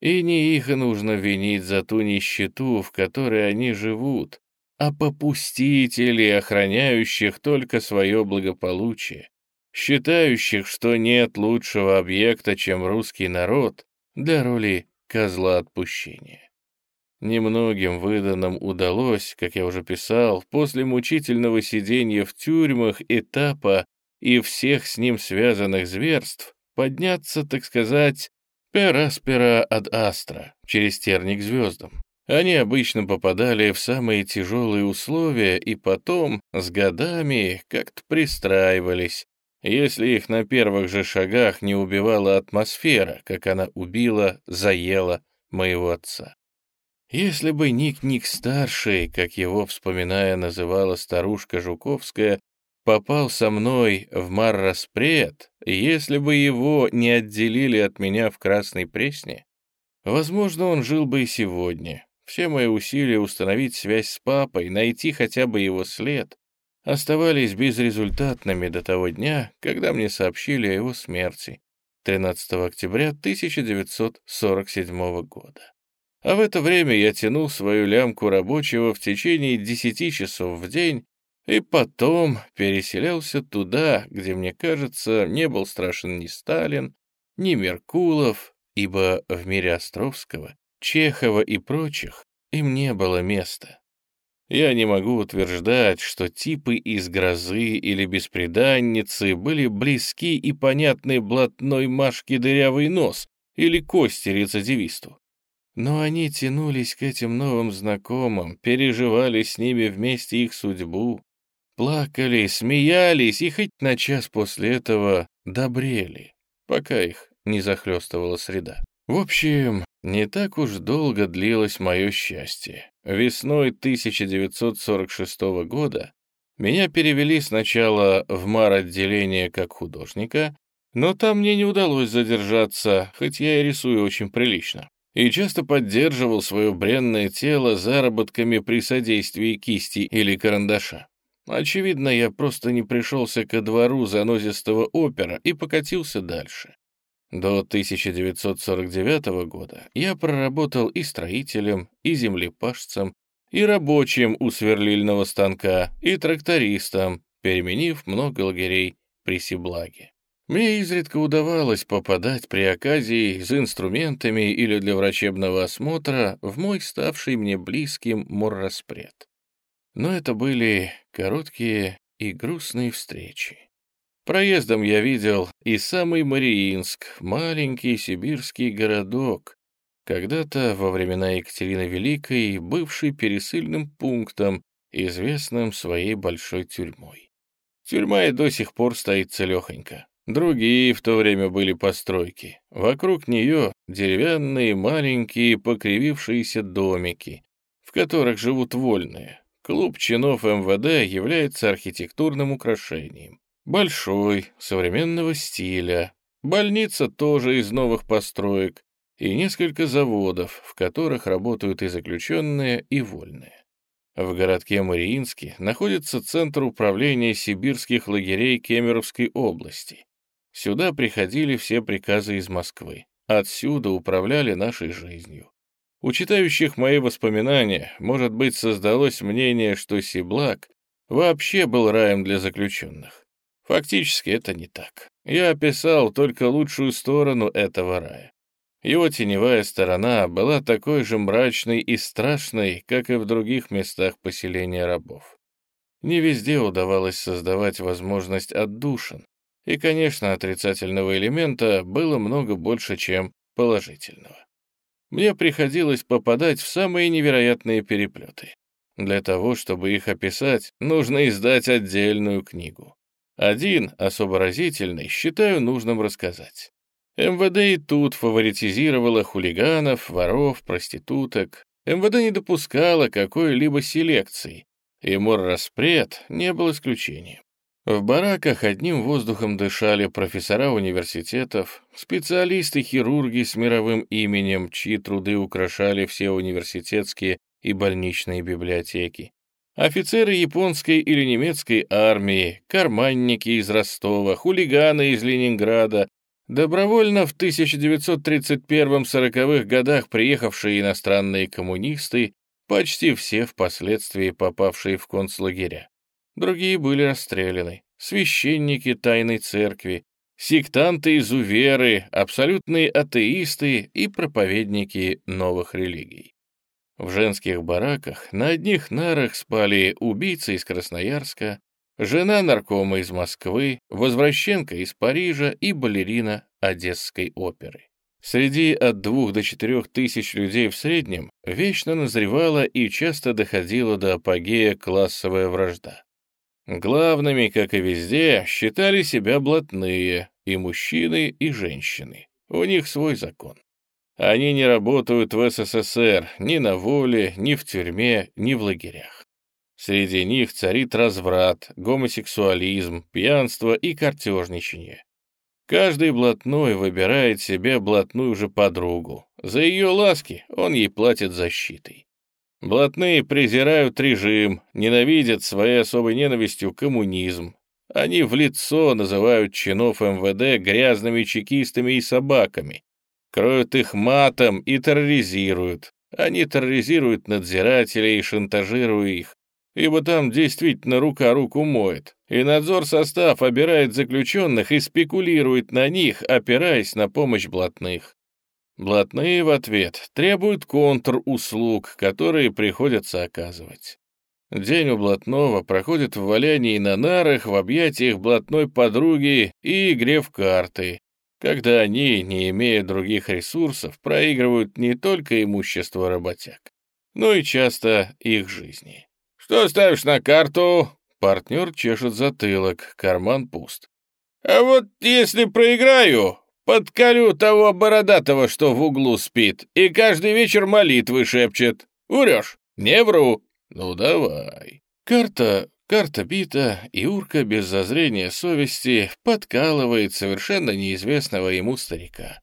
И не их нужно винить за ту нищету, в которой они живут, а попустителей, охраняющих только свое благополучие, считающих, что нет лучшего объекта, чем русский народ, для роли козла отпущения. Немногим выданным удалось, как я уже писал, после мучительного сидения в тюрьмах этапа и всех с ним связанных зверств подняться, так сказать, Пераспера от Астра, через терник звездам. Они обычно попадали в самые тяжелые условия и потом, с годами, как-то пристраивались, если их на первых же шагах не убивала атмосфера, как она убила, заела моего отца. Если бы Ник-Ник-старший, как его, вспоминая, называла старушка Жуковская, попал со мной в Марраспред, если бы его не отделили от меня в Красной Пресне, возможно, он жил бы и сегодня. Все мои усилия установить связь с папой, найти хотя бы его след, оставались безрезультатными до того дня, когда мне сообщили о его смерти 13 октября 1947 года. А в это время я тянул свою лямку рабочего в течение 10 часов в день и потом переселялся туда, где, мне кажется, не был страшен ни Сталин, ни Меркулов, ибо в мире Островского, Чехова и прочих им не было места. Я не могу утверждать, что типы из «Грозы» или «Беспреданницы» были близки и понятны блатной Машке дырявый нос или Кости рецидивисту. Но они тянулись к этим новым знакомым, переживали с ними вместе их судьбу, плакали, смеялись и хоть на час после этого добрели, пока их не захлестывала среда. В общем, не так уж долго длилось мое счастье. Весной 1946 года меня перевели сначала в мар-отделение как художника, но там мне не удалось задержаться, хоть я и рисую очень прилично, и часто поддерживал свое бренное тело заработками при содействии кисти или карандаша. Очевидно, я просто не пришелся ко двору занозистого опера и покатился дальше. До 1949 года я проработал и строителем, и землепашцем, и рабочим у сверлильного станка, и трактористом, переменив много лагерей при Сиблаге. Мне изредка удавалось попадать при оказии с инструментами или для врачебного осмотра в мой ставший мне близким морраспред. Но это были короткие и грустные встречи. Проездом я видел и самый Мариинск, маленький сибирский городок, когда-то во времена Екатерины Великой бывший пересыльным пунктом, известным своей большой тюрьмой. Тюрьма и до сих пор стоит целехонько. Другие в то время были постройки. Вокруг нее деревянные маленькие покривившиеся домики, в которых живут вольные. Клуб чинов МВД является архитектурным украшением. Большой, современного стиля. Больница тоже из новых построек. И несколько заводов, в которых работают и заключенные, и вольные. В городке Мариинске находится Центр управления сибирских лагерей Кемеровской области. Сюда приходили все приказы из Москвы. Отсюда управляли нашей жизнью. У читающих мои воспоминания, может быть, создалось мнение, что Сиблак вообще был раем для заключенных. Фактически это не так. Я описал только лучшую сторону этого рая. Его теневая сторона была такой же мрачной и страшной, как и в других местах поселения рабов. Не везде удавалось создавать возможность отдушин, и, конечно, отрицательного элемента было много больше, чем положительного. Мне приходилось попадать в самые невероятные переплеты. Для того, чтобы их описать, нужно издать отдельную книгу. Один, особо разительный, считаю нужным рассказать. МВД и тут фаворитизировало хулиганов, воров, проституток. МВД не допускало какой-либо селекции, и морраспред не был исключением. В бараках одним воздухом дышали профессора университетов, специалисты-хирурги с мировым именем, чьи труды украшали все университетские и больничные библиотеки офицеры японской или немецкой армии, карманники из Ростова, хулиганы из Ленинграда, добровольно в 1931-40-х годах приехавшие иностранные коммунисты, почти все впоследствии попавшие в концлагеря. Другие были расстреляны, священники тайной церкви, сектанты-изуверы, абсолютные атеисты и проповедники новых религий. В женских бараках на одних нарах спали убийцы из Красноярска, жена наркома из Москвы, возвращенка из Парижа и балерина Одесской оперы. Среди от двух до четырех тысяч людей в среднем вечно назревала и часто доходила до апогея классовая вражда. Главными, как и везде, считали себя блатные, и мужчины, и женщины. У них свой закон. Они не работают в СССР ни на воле, ни в тюрьме, ни в лагерях. Среди них царит разврат, гомосексуализм, пьянство и картежничание. Каждый блатной выбирает себе блатную же подругу. За ее ласки он ей платит защитой. Блатные презирают режим, ненавидят своей особой ненавистью коммунизм. Они в лицо называют чинов МВД грязными чекистами и собаками, кроют их матом и терроризируют. Они терроризируют надзирателей и шантажируют их, ибо там действительно рука руку моет, и надзор состав обирает заключенных и спекулирует на них, опираясь на помощь блатных. Блатные в ответ требуют контр-услуг, которые приходится оказывать. День у блатного проходит в валянии на нарах, в объятиях блатной подруги и игре в карты, когда они, не имея других ресурсов, проигрывают не только имущество работяг, но и часто их жизни. «Что ставишь на карту?» Партнер чешет затылок, карман пуст. «А вот если проиграю, Подколю того бородатого, что в углу спит, и каждый вечер молитвы шепчет. Врешь? Не вру. Ну, давай. Карта, карта бита, и Урка без зазрения совести подкалывает совершенно неизвестного ему старика.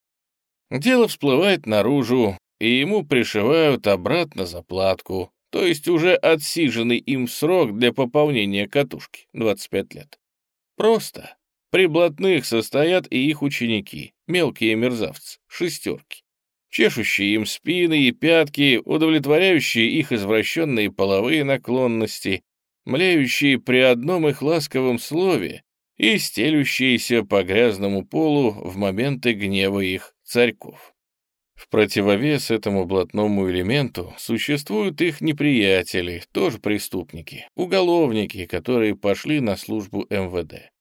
Дело всплывает наружу, и ему пришивают обратно заплатку, то есть уже отсиженный им срок для пополнения катушки, 25 лет. Просто. При блатных состоят и их ученики, мелкие мерзавцы, шестерки, чешущие им спины и пятки, удовлетворяющие их извращенные половые наклонности, млеющие при одном их ласковом слове и стелющиеся по грязному полу в моменты гнева их царьков. В противовес этому блатному элементу существуют их неприятели, тоже преступники, уголовники, которые пошли на службу МВД.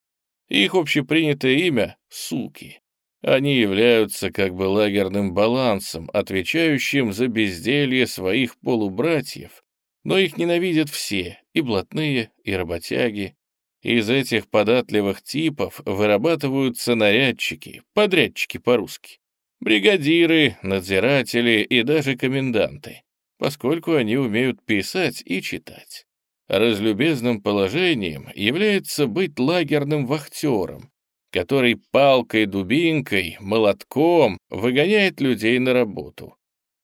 Их общепринятое имя — суки. Они являются как бы лагерным балансом, отвечающим за безделье своих полубратьев, но их ненавидят все, и блатные, и работяги. Из этих податливых типов вырабатываются нарядчики, подрядчики по-русски, бригадиры, надзиратели и даже коменданты, поскольку они умеют писать и читать. Разлюбезным положением является быть лагерным вахтером, который палкой-дубинкой, молотком выгоняет людей на работу.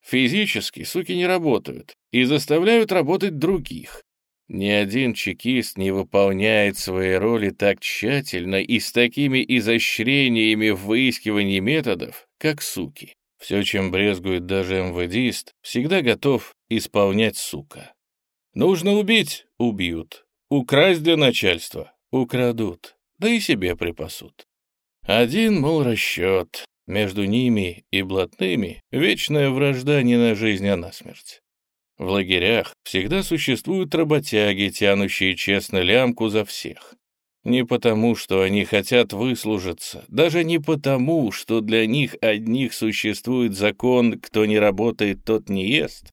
Физически суки не работают и заставляют работать других. Ни один чекист не выполняет своей роли так тщательно и с такими изощрениями в выискивании методов, как суки. Все, чем брезгует даже МВДист, всегда готов исполнять сука. Нужно убить — убьют. Украсть для начальства — украдут, да и себе припасут. Один, мол, расчет. Между ними и блатными вечная вражда не на жизнь, а на смерть. В лагерях всегда существуют работяги, тянущие честно лямку за всех. Не потому, что они хотят выслужиться, даже не потому, что для них одних существует закон «кто не работает, тот не ест»,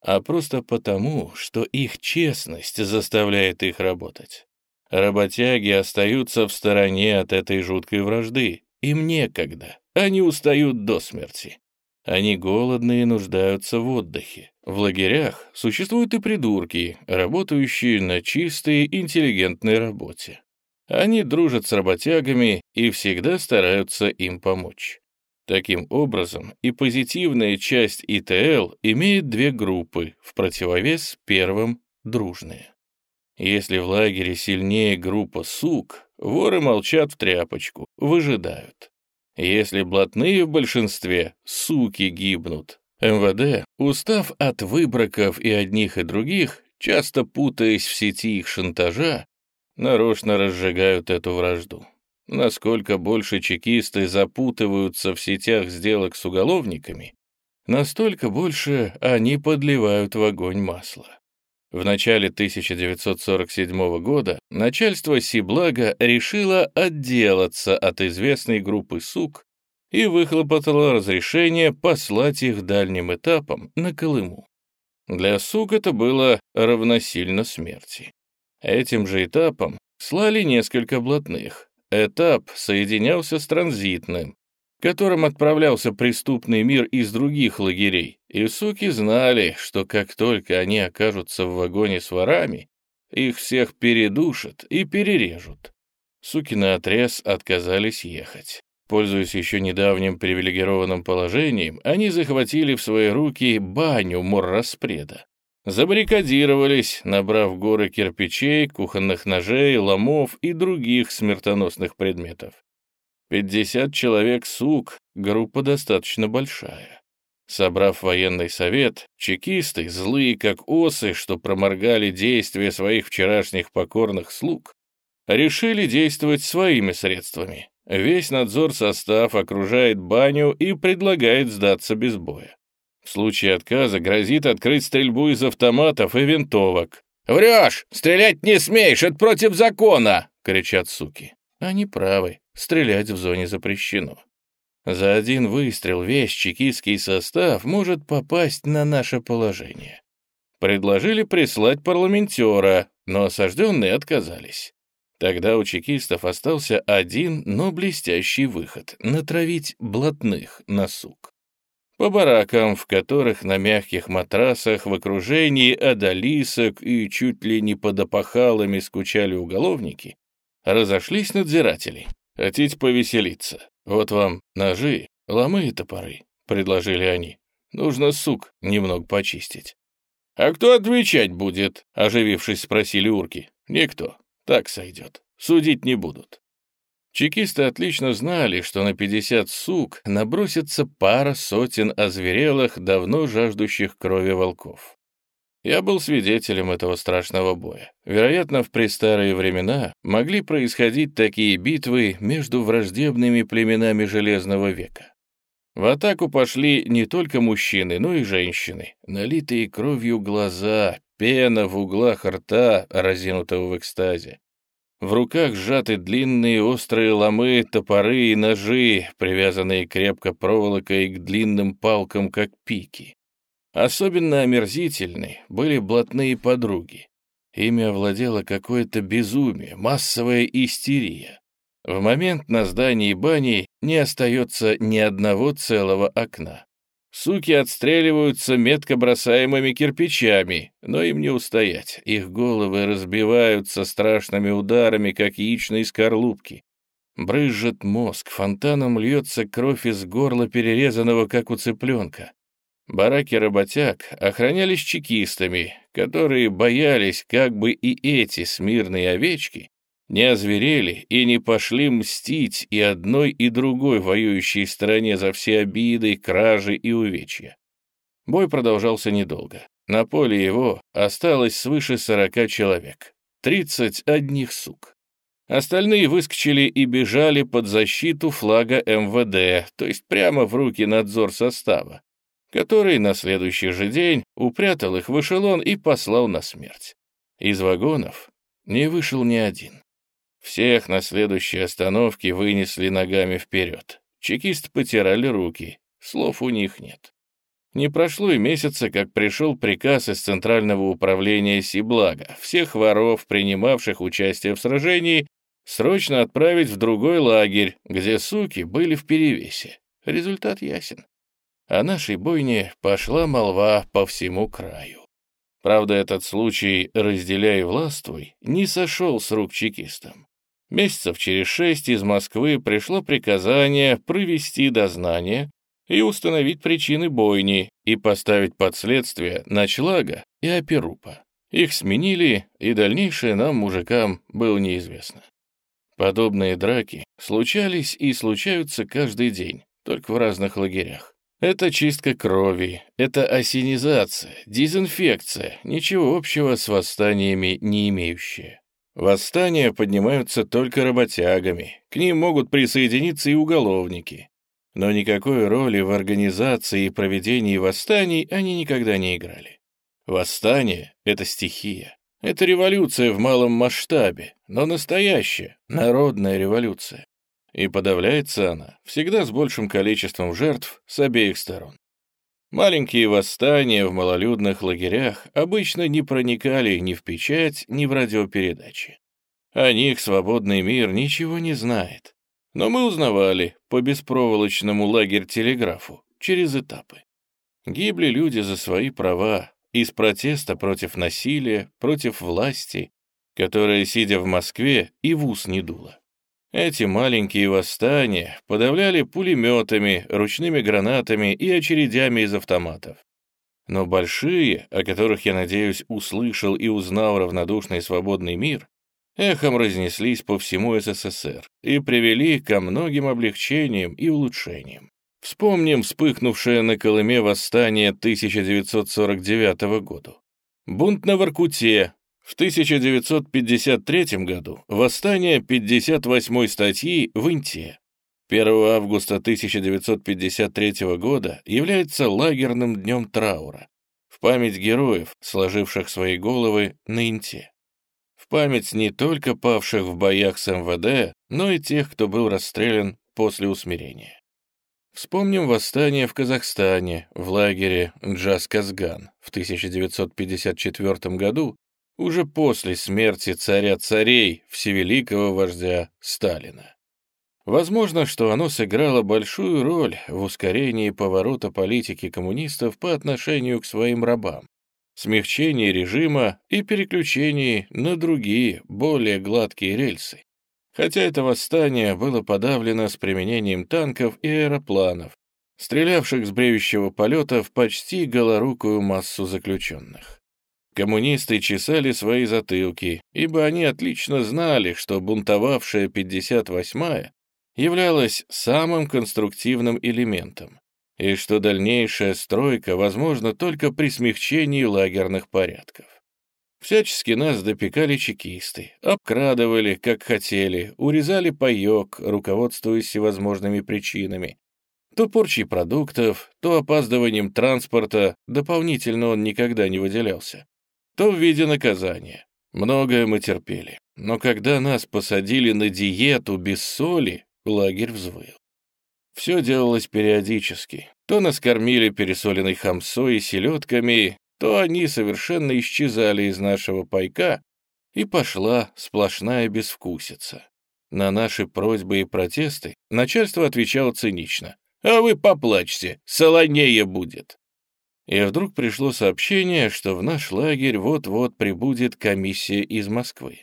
а просто потому, что их честность заставляет их работать. Работяги остаются в стороне от этой жуткой вражды. Им некогда, они устают до смерти. Они голодные и нуждаются в отдыхе. В лагерях существуют и придурки, работающие на чистой, интеллигентной работе. Они дружат с работягами и всегда стараются им помочь. Таким образом, и позитивная часть ИТЛ имеет две группы, в противовес первым — дружные. Если в лагере сильнее группа сук, воры молчат в тряпочку, выжидают. Если блатные в большинстве, суки гибнут. МВД, устав от выбраков и одних и других, часто путаясь в сети их шантажа, нарочно разжигают эту вражду. Насколько больше чекисты запутываются в сетях сделок с уголовниками, настолько больше они подливают в огонь масло. В начале 1947 года начальство Сиблага решило отделаться от известной группы сук и выхлопотало разрешение послать их дальним этапом на Колыму. Для сук это было равносильно смерти. Этим же этапом слали несколько блатных, Этап соединялся с транзитным, которым отправлялся преступный мир из других лагерей, и суки знали, что как только они окажутся в вагоне с ворами, их всех передушат и перережут. Суки на отрез отказались ехать. Пользуясь еще недавним привилегированным положением, они захватили в свои руки баню морраспреда. Забаррикадировались, набрав горы кирпичей, кухонных ножей, ломов и других смертоносных предметов. Пятьдесят человек сук, группа достаточно большая. Собрав военный совет, чекисты, злые как осы, что проморгали действия своих вчерашних покорных слуг, решили действовать своими средствами. Весь надзор состав окружает баню и предлагает сдаться без боя. В случае отказа грозит открыть стрельбу из автоматов и винтовок. «Врешь! Стрелять не смеешь! Это против закона!» — кричат суки. Они правы, стрелять в зоне запрещено. За один выстрел весь чекистский состав может попасть на наше положение. Предложили прислать парламентера, но осажденные отказались. Тогда у чекистов остался один, но блестящий выход — натравить блатных на сук. По баракам, в которых на мягких матрасах в окружении одолисок и чуть ли не под опахалами скучали уголовники, разошлись надзиратели. Хотите повеселиться? Вот вам ножи, ломы и топоры, — предложили они. Нужно сук немного почистить. «А кто отвечать будет?» — оживившись, спросили урки. «Никто. Так сойдет. Судить не будут. Чекисты отлично знали, что на 50 сук набросится пара сотен озверелых, давно жаждущих крови волков. Я был свидетелем этого страшного боя. Вероятно, в престарые времена могли происходить такие битвы между враждебными племенами Железного века. В атаку пошли не только мужчины, но и женщины. Налитые кровью глаза, пена в углах рта, разинутого в экстазе. В руках сжаты длинные острые ломы, топоры и ножи, привязанные крепко проволокой к длинным палкам, как пики. Особенно омерзительны были блатные подруги. Ими овладело какое-то безумие, массовая истерия. В момент на здании бани не остается ни одного целого окна. Суки отстреливаются метко бросаемыми кирпичами, но им не устоять. Их головы разбиваются страшными ударами, как яичные скорлупки. Брызжет мозг, фонтаном льется кровь из горла, перерезанного, как у цыпленка. Бараки работяг охранялись чекистами, которые боялись, как бы и эти смирные овечки не озверели и не пошли мстить и одной, и другой воюющей стороне за все обиды, кражи и увечья. Бой продолжался недолго. На поле его осталось свыше сорока человек, тридцать одних сук. Остальные выскочили и бежали под защиту флага МВД, то есть прямо в руки надзор состава, который на следующий же день упрятал их в эшелон и послал на смерть. Из вагонов не вышел ни один. Всех на следующей остановке вынесли ногами вперед. Чекисты потирали руки, слов у них нет. Не прошло и месяца, как пришел приказ из Центрального управления Сиблага всех воров, принимавших участие в сражении, срочно отправить в другой лагерь, где суки были в перевесе. Результат ясен. О нашей бойне пошла молва по всему краю. Правда, этот случай «разделяй властвуй» не сошел с рук чекистам. Месяцев через шесть из Москвы пришло приказание провести дознание и установить причины бойни и поставить под следствие Ночлага и Аперупа. Их сменили, и дальнейшее нам, мужикам, было неизвестно. Подобные драки случались и случаются каждый день, только в разных лагерях. Это чистка крови, это осенизация, дезинфекция, ничего общего с восстаниями не имеющие. Восстания поднимаются только работягами, к ним могут присоединиться и уголовники. Но никакой роли в организации и проведении восстаний они никогда не играли. Восстание — это стихия. Это революция в малом масштабе, но настоящая, народная революция. И подавляется она всегда с большим количеством жертв с обеих сторон. Маленькие восстания в малолюдных лагерях обычно не проникали ни в печать, ни в радиопередачи. О них свободный мир ничего не знает. Но мы узнавали по беспроволочному лагерь-телеграфу через этапы. Гибли люди за свои права, из протеста против насилия, против власти, которая, сидя в Москве, и в ус не дула. Эти маленькие восстания подавляли пулеметами, ручными гранатами и очередями из автоматов. Но большие, о которых, я надеюсь, услышал и узнал равнодушный свободный мир, эхом разнеслись по всему СССР и привели ко многим облегчениям и улучшениям. Вспомним вспыхнувшее на Колыме восстание 1949 года. Бунт на Воркуте, в 1953 году восстание 58 статьи в Инте. 1 августа 1953 года является лагерным днем траура в память героев, сложивших свои головы на Инте. В память не только павших в боях с МВД, но и тех, кто был расстрелян после усмирения. Вспомним восстание в Казахстане в лагере Джаз-Казган в 1954 году, уже после смерти царя-царей, всевеликого вождя Сталина. Возможно, что оно сыграло большую роль в ускорении поворота политики коммунистов по отношению к своим рабам, смягчении режима и переключении на другие, более гладкие рельсы. Хотя это восстание было подавлено с применением танков и аэропланов, стрелявших с бреющего полета в почти голорукую массу заключенных. Коммунисты чесали свои затылки, ибо они отлично знали, что бунтовавшая 58-я являлась самым конструктивным элементом, и что дальнейшая стройка возможна только при смягчении лагерных порядков. Всячески нас допекали чекисты, обкрадывали, как хотели, урезали паёк, руководствуясь всевозможными причинами. То порчей продуктов, то опаздыванием транспорта, дополнительно он никогда не выделялся то в виде наказания. Многое мы терпели, но когда нас посадили на диету без соли, лагерь взвыл. Все делалось периодически. То нас кормили пересоленной хамсой и селедками, то они совершенно исчезали из нашего пайка, и пошла сплошная безвкусица. На наши просьбы и протесты начальство отвечало цинично. «А вы поплачьте, солонее будет». И вдруг пришло сообщение, что в наш лагерь вот-вот прибудет комиссия из Москвы.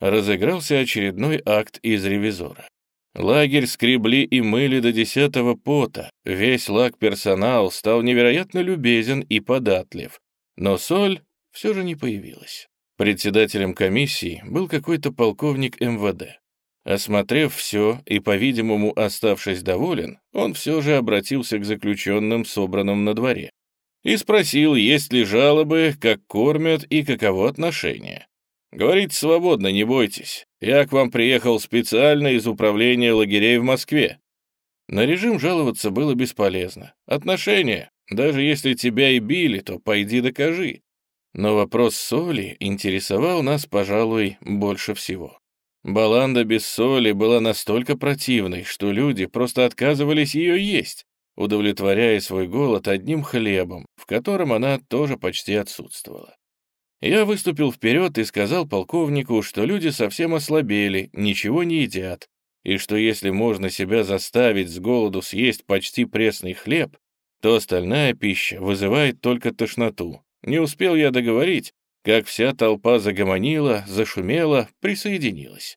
Разыгрался очередной акт из ревизора. Лагерь скребли и мыли до десятого пота, весь лаг-персонал стал невероятно любезен и податлив, но соль все же не появилась. Председателем комиссии был какой-то полковник МВД. Осмотрев все и, по-видимому, оставшись доволен, он все же обратился к заключенным, собранным на дворе и спросил, есть ли жалобы, как кормят и каково отношение. Говорит, свободно, не бойтесь. Я к вам приехал специально из управления лагерей в Москве. На режим жаловаться было бесполезно. Отношения, даже если тебя и били, то пойди докажи. Но вопрос соли интересовал нас, пожалуй, больше всего. Баланда без соли была настолько противной, что люди просто отказывались ее есть удовлетворяя свой голод одним хлебом, в котором она тоже почти отсутствовала. Я выступил вперед и сказал полковнику, что люди совсем ослабели, ничего не едят, и что если можно себя заставить с голоду съесть почти пресный хлеб, то остальная пища вызывает только тошноту. Не успел я договорить, как вся толпа загомонила, зашумела, присоединилась.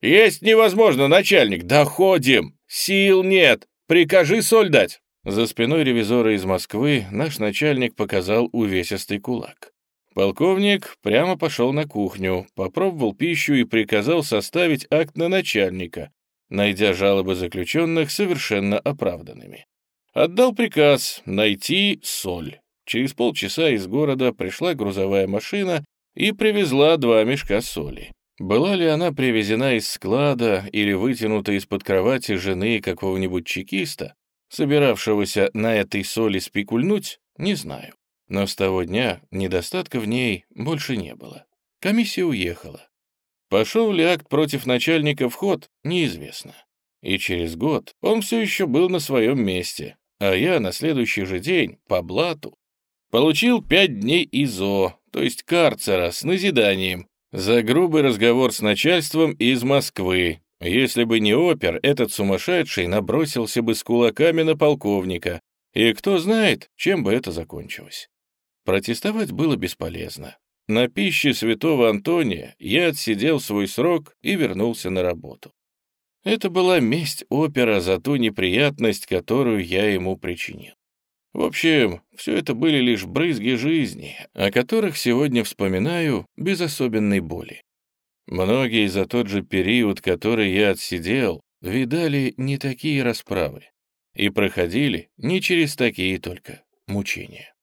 «Есть невозможно, начальник! Доходим! Сил нет! Прикажи соль дать!» За спиной ревизора из Москвы наш начальник показал увесистый кулак. Полковник прямо пошел на кухню, попробовал пищу и приказал составить акт на начальника, найдя жалобы заключенных совершенно оправданными. Отдал приказ найти соль. Через полчаса из города пришла грузовая машина и привезла два мешка соли. Была ли она привезена из склада или вытянута из-под кровати жены какого-нибудь чекиста, собиравшегося на этой соли спекульнуть, не знаю. Но с того дня недостатка в ней больше не было. Комиссия уехала. Пошел ли акт против начальника в ход, неизвестно. И через год он все еще был на своем месте, а я на следующий же день, по блату, получил пять дней ИЗО, то есть карцера, с назиданием, за грубый разговор с начальством из Москвы. Если бы не опер, этот сумасшедший набросился бы с кулаками на полковника, и кто знает, чем бы это закончилось. Протестовать было бесполезно. На пище святого Антония я отсидел свой срок и вернулся на работу. Это была месть опера за ту неприятность, которую я ему причинил. В общем, все это были лишь брызги жизни, о которых сегодня вспоминаю без особенной боли. Многие за тот же период, который я отсидел, видали не такие расправы и проходили не через такие только мучения.